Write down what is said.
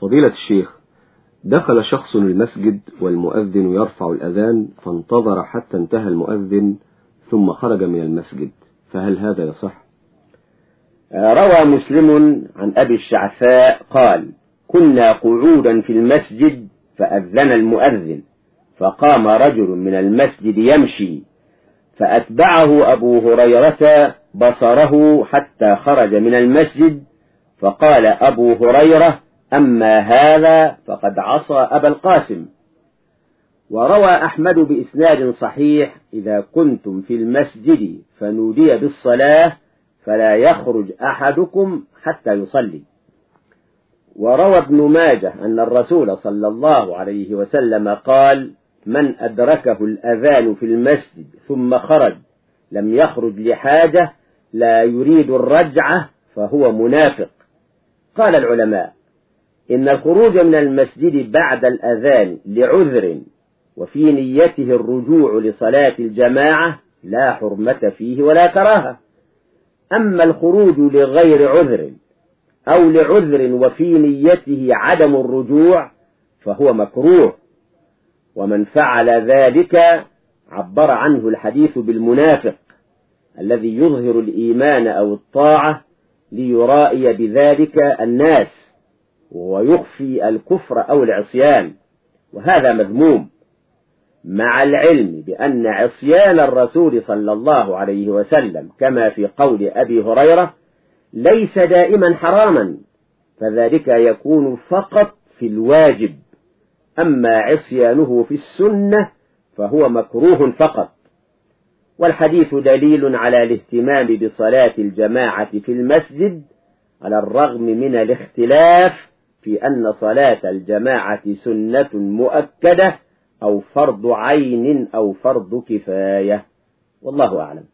فضيلة الشيخ دخل شخص المسجد والمؤذن يرفع الأذان فانتظر حتى انتهى المؤذن ثم خرج من المسجد فهل هذا يصح؟ روى مسلم عن أبي الشعثاء قال كنا قعودا في المسجد فأذن المؤذن فقام رجل من المسجد يمشي فأتبعه أبو هريرة بصره حتى خرج من المسجد فقال أبو هريرة أما هذا فقد عصى أبا القاسم. وروى أحمد بإسناد صحيح إذا كنتم في المسجد فنودي بالصلاة فلا يخرج أحدكم حتى يصلي. وروى ابن ماجه أن الرسول صلى الله عليه وسلم قال من أدركه الأذان في المسجد ثم خرج لم يخرج لحاجة لا يريد الرجعة فهو منافق. قال العلماء إن الخروج من المسجد بعد الأذان لعذر وفي نيته الرجوع لصلاة الجماعة لا حرمة فيه ولا كراهة. أما الخروج لغير عذر أو لعذر وفي نيته عدم الرجوع فهو مكروه ومن فعل ذلك عبر عنه الحديث بالمنافق الذي يظهر الإيمان أو الطاعة ليرائي بذلك الناس. ويخفي الكفر أو العصيان وهذا مذموم مع العلم بأن عصيان الرسول صلى الله عليه وسلم كما في قول أبي هريرة ليس دائما حراما فذلك يكون فقط في الواجب. أما عصيانه في السنة فهو مكروه فقط. والحديث دليل على الاهتمام بصلاة الجماعة في المسجد على الرغم من الاختلاف في أن صلاة الجماعة سنة مؤكدة أو فرض عين أو فرض كفاية. والله أعلم.